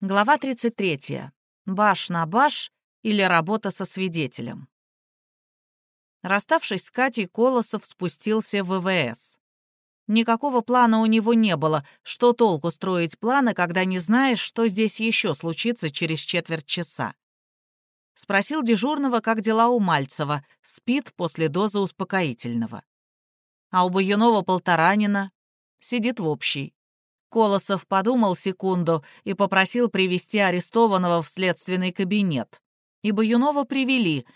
Глава 33. Баш на баш или работа со свидетелем. Расставшись с Катей, Колосов спустился в ВВС. Никакого плана у него не было. Что толку строить планы, когда не знаешь, что здесь еще случится через четверть часа? Спросил дежурного, как дела у Мальцева. Спит после дозы успокоительного. А у Баюнова полторанина. Сидит в общей. Колосов подумал секунду и попросил привести арестованного в следственный кабинет. И Баюнова привели,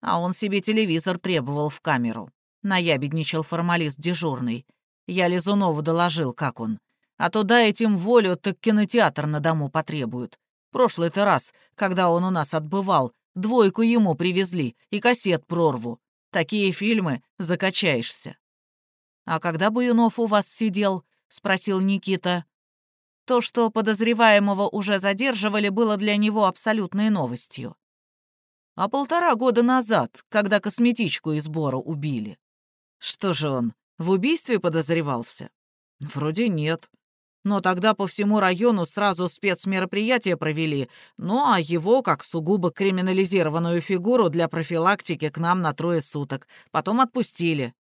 а он себе телевизор требовал в камеру. Наябедничал формалист дежурный. Я Лизунову доложил, как он. А то дай этим волю, так кинотеатр на дому потребуют. Прошлый-то раз, когда он у нас отбывал, двойку ему привезли и кассет прорву. Такие фильмы закачаешься. А когда Баюнов у вас сидел, — спросил Никита. То, что подозреваемого уже задерживали, было для него абсолютной новостью. А полтора года назад, когда косметичку из Бора убили. Что же он, в убийстве подозревался? Вроде нет. Но тогда по всему району сразу спецмероприятия провели, ну а его, как сугубо криминализированную фигуру, для профилактики к нам на трое суток. Потом отпустили.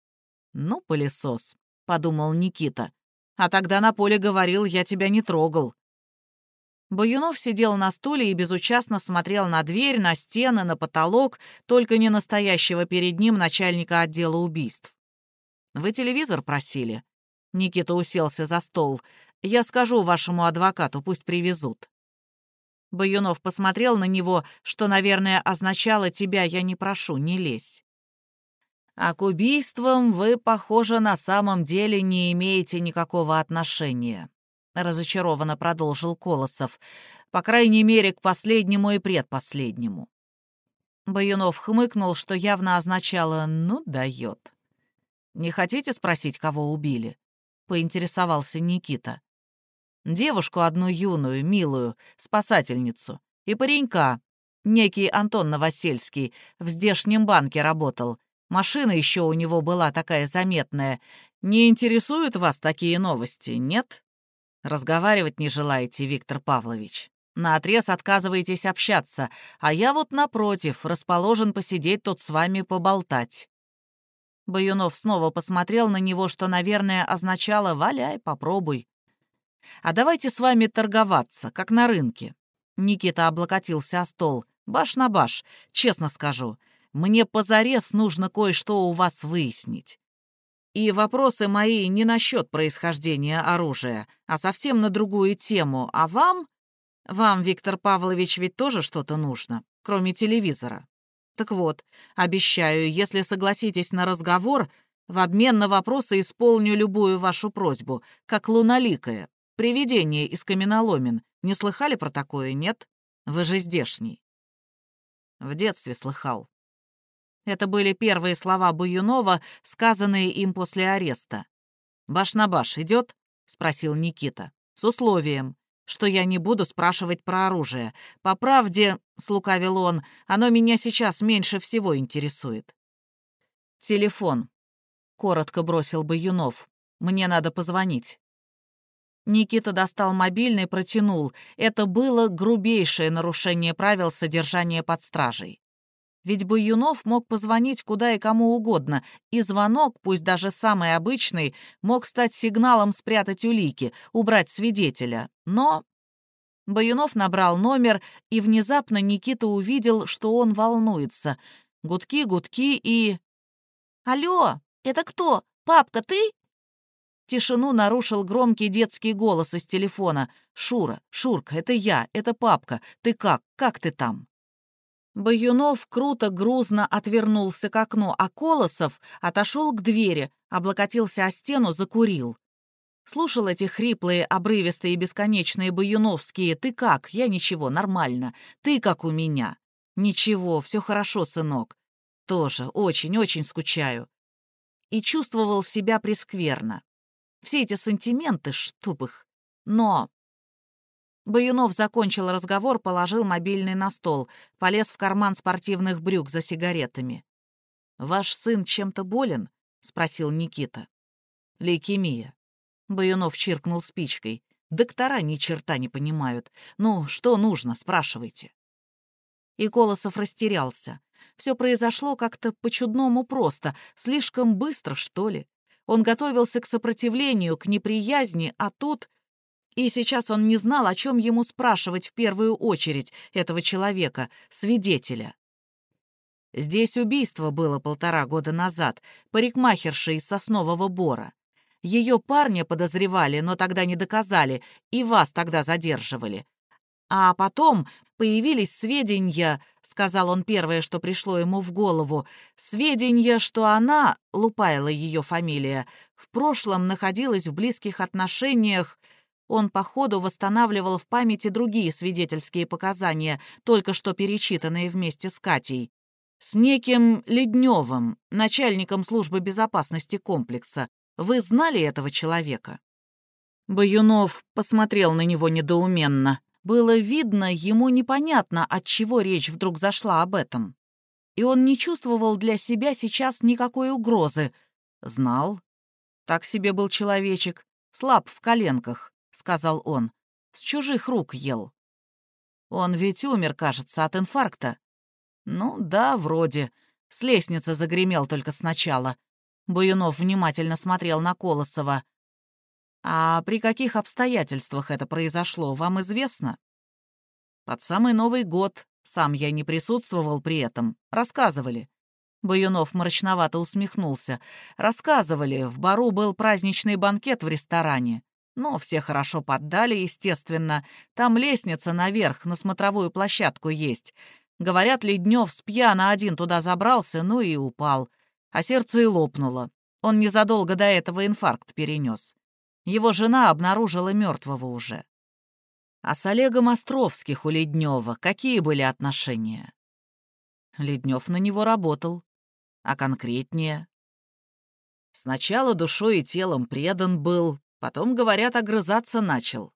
«Ну, пылесос», — подумал Никита. А тогда на поле говорил, я тебя не трогал. Баюнов сидел на стуле и безучастно смотрел на дверь, на стены, на потолок, только не настоящего перед ним начальника отдела убийств. «Вы телевизор просили?» Никита уселся за стол. «Я скажу вашему адвокату, пусть привезут». Баюнов посмотрел на него, что, наверное, означало «тебя я не прошу, не лезь». А к убийствам вы, похоже, на самом деле не имеете никакого отношения», — разочарованно продолжил Колосов, «по крайней мере, к последнему и предпоследнему». Баюнов хмыкнул, что явно означало «ну, дает». «Не хотите спросить, кого убили?» — поинтересовался Никита. «Девушку одну юную, милую, спасательницу, и паренька, некий Антон Новосельский, в здешнем банке работал, Машина еще у него была такая заметная. Не интересуют вас такие новости, нет? Разговаривать не желаете, Виктор Павлович. Наотрез отказываетесь общаться, а я вот, напротив, расположен посидеть тут с вами поболтать». Баюнов снова посмотрел на него, что, наверное, означало «валяй, попробуй». «А давайте с вами торговаться, как на рынке». Никита облокотился о стол. «Баш на баш, честно скажу. Мне позарез нужно кое-что у вас выяснить. И вопросы мои не насчет происхождения оружия, а совсем на другую тему. А вам? Вам, Виктор Павлович, ведь тоже что-то нужно, кроме телевизора. Так вот, обещаю, если согласитесь на разговор, в обмен на вопросы исполню любую вашу просьбу, как луналикое. Привидение из каменоломен. Не слыхали про такое, нет? Вы же здешний. В детстве слыхал. Это были первые слова Баюнова, сказанные им после ареста. «Баш на баш идет?» — спросил Никита. «С условием, что я не буду спрашивать про оружие. По правде, — слукавил он, — оно меня сейчас меньше всего интересует». «Телефон», — коротко бросил Баюнов. «Мне надо позвонить». Никита достал мобильный протянул. Это было грубейшее нарушение правил содержания под стражей. Ведь Баюнов мог позвонить куда и кому угодно, и звонок, пусть даже самый обычный, мог стать сигналом спрятать улики, убрать свидетеля. Но Баюнов набрал номер, и внезапно Никита увидел, что он волнуется. Гудки, гудки и... «Алло, это кто? Папка, ты?» Тишину нарушил громкий детский голос из телефона. «Шура, Шурка, это я, это папка. Ты как? Как ты там?» Баюнов круто, грузно отвернулся к окну, а Колосов отошел к двери, облокотился о стену, закурил. Слушал эти хриплые, обрывистые, бесконечные баюновские «Ты как? Я ничего, нормально. Ты как у меня?» «Ничего, все хорошо, сынок. Тоже очень-очень скучаю». И чувствовал себя прескверно. Все эти сантименты, чтоб их. Но Баюнов закончил разговор, положил мобильный на стол, полез в карман спортивных брюк за сигаретами. «Ваш сын чем-то болен?» — спросил Никита. «Лейкемия». Баюнов чиркнул спичкой. Доктора ни черта не понимают. Ну, что нужно, спрашивайте. И Колосов растерялся. Все произошло как-то по-чудному просто, слишком быстро, что ли. Он готовился к сопротивлению, к неприязни, а тут... И сейчас он не знал, о чем ему спрашивать в первую очередь этого человека, свидетеля. Здесь убийство было полтора года назад, парикмахерши из Соснового Бора. Ее парня подозревали, но тогда не доказали, и вас тогда задерживали. А потом появились сведения, сказал он первое, что пришло ему в голову, сведения, что она, Лупайла ее фамилия, в прошлом находилась в близких отношениях он по ходу восстанавливал в памяти другие свидетельские показания, только что перечитанные вместе с Катей. С неким Ледневым, начальником службы безопасности комплекса. Вы знали этого человека?» Баюнов посмотрел на него недоуменно. Было видно, ему непонятно, от чего речь вдруг зашла об этом. И он не чувствовал для себя сейчас никакой угрозы. Знал. Так себе был человечек, слаб в коленках, сказал он. С чужих рук ел. Он ведь умер, кажется, от инфаркта. Ну да, вроде. С лестницы загремел только сначала. Буюнов внимательно смотрел на Колосова. «А при каких обстоятельствах это произошло, вам известно?» «Под самый Новый год. Сам я не присутствовал при этом. Рассказывали». Баюнов мрачновато усмехнулся. «Рассказывали, в бару был праздничный банкет в ресторане. Но все хорошо поддали, естественно. Там лестница наверх, на смотровую площадку есть. Говорят, Леднев с пьяна один туда забрался, ну и упал. А сердце и лопнуло. Он незадолго до этого инфаркт перенес. Его жена обнаружила мертвого уже. А с Олегом Островских у Леднева какие были отношения? Леднев на него работал. А конкретнее? Сначала душой и телом предан был, потом, говорят, огрызаться начал.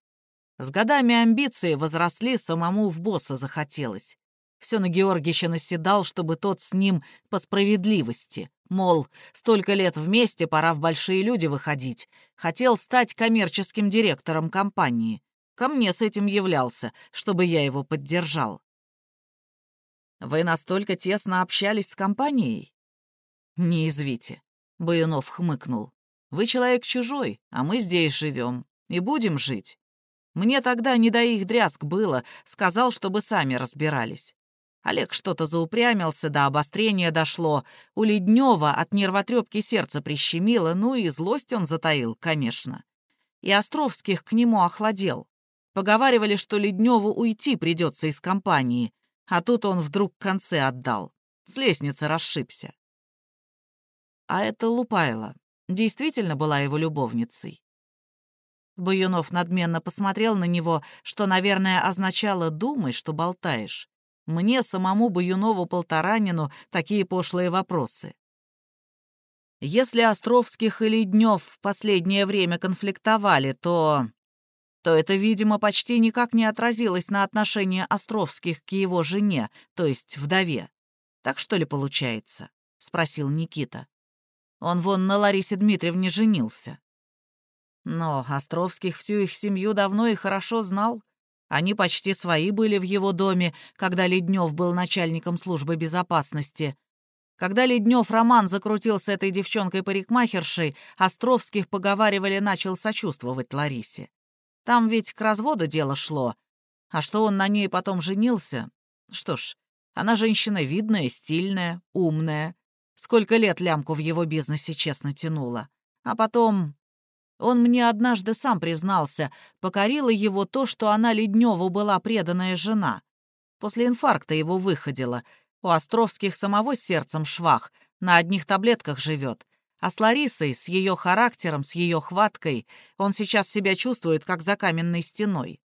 С годами амбиции возросли, самому в босса захотелось. Все на Георгича наседал, чтобы тот с ним по справедливости. Мол, столько лет вместе, пора в большие люди выходить. Хотел стать коммерческим директором компании. Ко мне с этим являлся, чтобы я его поддержал. Вы настолько тесно общались с компанией? Не извите. Баюнов хмыкнул. Вы человек чужой, а мы здесь живем. И будем жить. Мне тогда не до их дрязг было, сказал, чтобы сами разбирались. Олег что-то заупрямился, до обострения дошло. У Леднева от нервотрепки сердце прищемило, ну и злость он затаил, конечно. И Островских к нему охладел. Поговаривали, что Ледневу уйти придется из компании, а тут он вдруг концы отдал. С лестницы расшибся. А это Лупайла действительно была его любовницей. Баюнов надменно посмотрел на него, что, наверное, означало «думай, что болтаешь». Мне, самому Баюнову-Полторанину, такие пошлые вопросы. Если Островских или Днев в последнее время конфликтовали, то... то это, видимо, почти никак не отразилось на отношении Островских к его жене, то есть вдове. Так что ли получается? — спросил Никита. Он вон на Ларисе Дмитриевне женился. Но Островских всю их семью давно и хорошо знал. Они почти свои были в его доме, когда Леднев был начальником службы безопасности. Когда Леднев роман закрутил с этой девчонкой-парикмахершей, Островских, поговаривали, начал сочувствовать Ларисе. Там ведь к разводу дело шло. А что он на ней потом женился? Что ж, она женщина видная, стильная, умная. Сколько лет лямку в его бизнесе честно тянула. А потом он мне однажды сам признался, покорило его то, что она Ледневу была преданная жена. После инфаркта его выходила. У Островских самого сердцем швах, на одних таблетках живет. А с Ларисой, с ее характером, с ее хваткой, он сейчас себя чувствует, как за каменной стеной.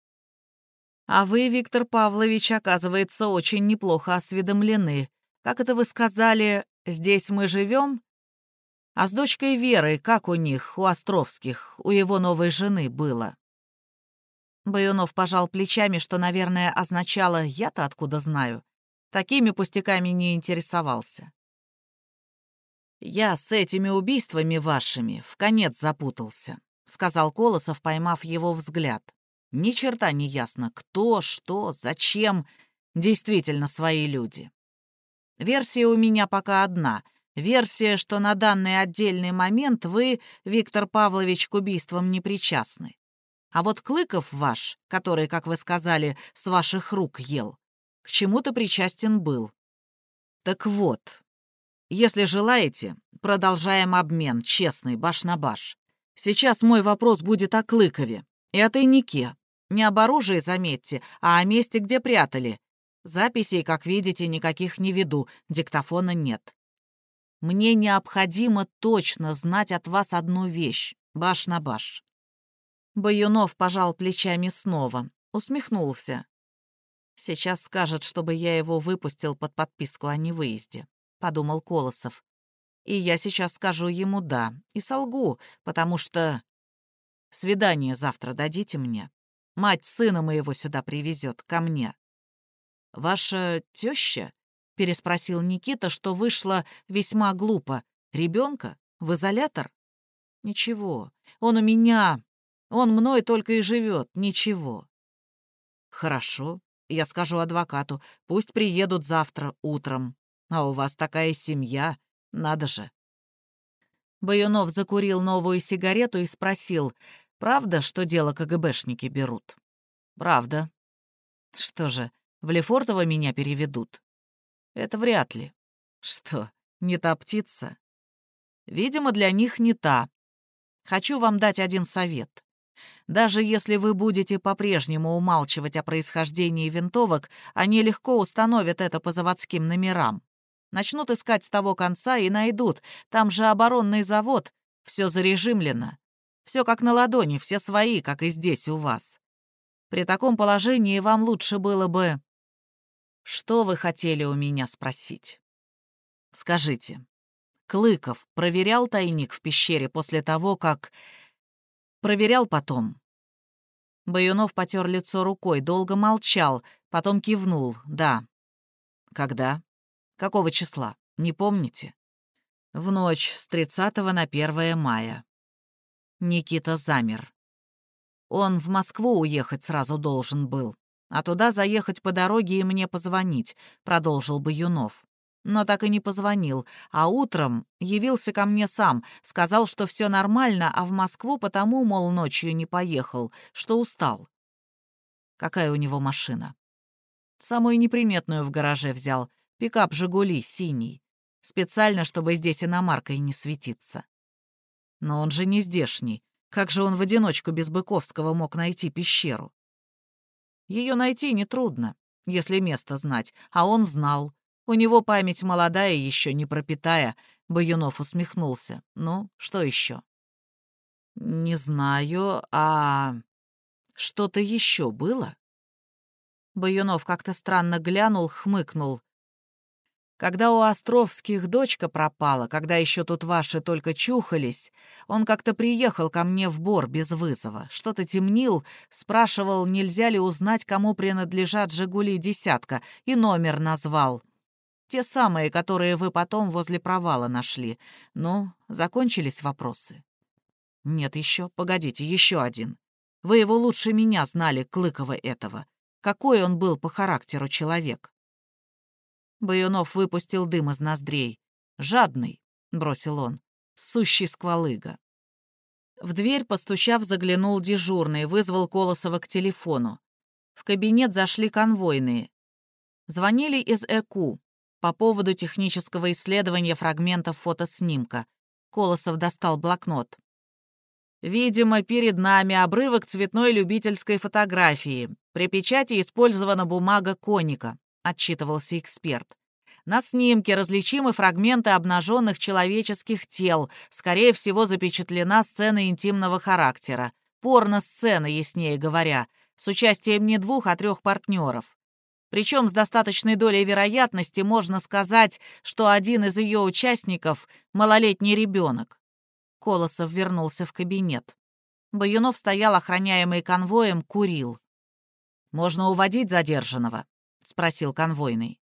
А вы, Виктор Павлович, оказывается, очень неплохо осведомлены. Как это вы сказали, здесь мы живем? А с дочкой Верой, как у них, у Островских, у его новой жены было?» Баюнов пожал плечами, что, наверное, означало «я-то откуда знаю». Такими пустяками не интересовался. «Я с этими убийствами вашими в конец запутался. — сказал Колосов, поймав его взгляд. «Ни черта не ясно, кто, что, зачем. Действительно свои люди. Версия у меня пока одна. Версия, что на данный отдельный момент вы, Виктор Павлович, к убийствам не причастны. А вот Клыков ваш, который, как вы сказали, с ваших рук ел, к чему-то причастен был. Так вот, если желаете, продолжаем обмен, честный, баш на баш. Сейчас мой вопрос будет о Клыкове и о тайнике. Не об оружии, заметьте, а о месте, где прятали. Записей, как видите, никаких не веду, диктофона нет. Мне необходимо точно знать от вас одну вещь, баш на баш». Баюнов пожал плечами снова, усмехнулся. «Сейчас скажет, чтобы я его выпустил под подписку о невыезде», — подумал Колосов. «И я сейчас скажу ему «да» и солгу, потому что... Свидание завтра дадите мне. Мать сына моего сюда привезет, ко мне. Ваша теща — переспросил Никита, что вышло весьма глупо. «Ребенка? В изолятор?» «Ничего. Он у меня. Он мной только и живет. Ничего». «Хорошо. Я скажу адвокату. Пусть приедут завтра утром. А у вас такая семья. Надо же». Баюнов закурил новую сигарету и спросил, «Правда, что дело КГБшники берут?» «Правда». «Что же, в Лефортово меня переведут?» Это вряд ли. Что, не та птица? Видимо, для них не та. Хочу вам дать один совет. Даже если вы будете по-прежнему умалчивать о происхождении винтовок, они легко установят это по заводским номерам. Начнут искать с того конца и найдут. Там же оборонный завод. Все зарежимлено. Все как на ладони, все свои, как и здесь у вас. При таком положении вам лучше было бы что вы хотели у меня спросить? Скажите, Клыков проверял тайник в пещере после того, как... Проверял потом. Баюнов потер лицо рукой, долго молчал, потом кивнул. Да. Когда? Какого числа? Не помните? В ночь с 30 на 1 мая. Никита замер. Он в Москву уехать сразу должен был а туда заехать по дороге и мне позвонить», — продолжил бы Юнов. Но так и не позвонил, а утром явился ко мне сам, сказал, что все нормально, а в Москву потому, мол, ночью не поехал, что устал. Какая у него машина? Самую неприметную в гараже взял, пикап «Жигули» синий, специально, чтобы здесь иномаркой не светиться. Но он же не здешний, как же он в одиночку без Быковского мог найти пещеру? Ее найти нетрудно, если место знать, а он знал. У него память молодая, еще не пропитая. Баюнов усмехнулся. Ну, что еще? Не знаю, а что-то еще было? Баюнов как-то странно глянул, хмыкнул. Когда у Островских дочка пропала, когда еще тут ваши только чухались, он как-то приехал ко мне в бор без вызова, что-то темнил, спрашивал, нельзя ли узнать, кому принадлежат «Жигули» десятка, и номер назвал. Те самые, которые вы потом возле провала нашли. Ну, закончились вопросы? Нет еще, погодите, еще один. Вы его лучше меня знали, Клыкова этого. Какой он был по характеру человек? Баюнов выпустил дым из ноздрей. «Жадный», — бросил он, — «сущий сквалыга». В дверь, постучав, заглянул дежурный, вызвал Колосова к телефону. В кабинет зашли конвойные. Звонили из ЭКУ по поводу технического исследования фрагментов фотоснимка. Колосов достал блокнот. «Видимо, перед нами обрывок цветной любительской фотографии. При печати использована бумага коника. — отчитывался эксперт. На снимке различимы фрагменты обнаженных человеческих тел, скорее всего, запечатлена сцена интимного характера. Порно-сцена, яснее говоря, с участием не двух, а трех партнеров. Причем с достаточной долей вероятности можно сказать, что один из ее участников — малолетний ребенок. Колосов вернулся в кабинет. Баюнов стоял, охраняемый конвоем, курил. «Можно уводить задержанного?» — спросил конвойный.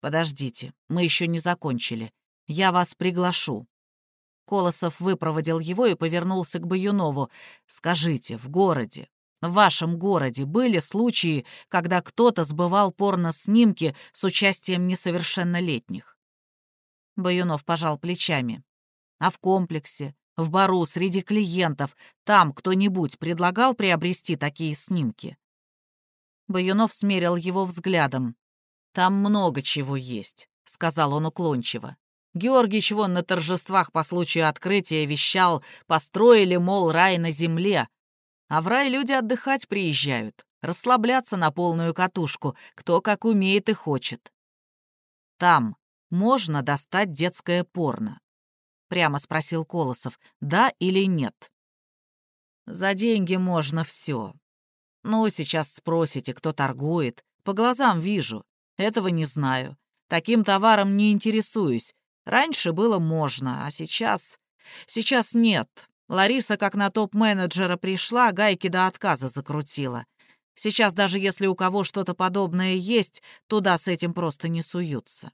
«Подождите, мы еще не закончили. Я вас приглашу». Колосов выпроводил его и повернулся к Баюнову. «Скажите, в городе, в вашем городе были случаи, когда кто-то сбывал порно-снимки с участием несовершеннолетних?» Баюнов пожал плечами. «А в комплексе, в бару, среди клиентов, там кто-нибудь предлагал приобрести такие снимки?» Баюнов смерил его взглядом. «Там много чего есть», — сказал он уклончиво. Георгич вон на торжествах по случаю открытия вещал, построили, мол, рай на земле. А в рай люди отдыхать приезжают, расслабляться на полную катушку, кто как умеет и хочет. Там можно достать детское порно? Прямо спросил Колосов, да или нет? За деньги можно все. Ну, сейчас спросите, кто торгует. По глазам вижу. Этого не знаю. Таким товаром не интересуюсь. Раньше было можно, а сейчас... Сейчас нет. Лариса, как на топ-менеджера пришла, гайки до отказа закрутила. Сейчас даже если у кого что-то подобное есть, туда с этим просто не суются.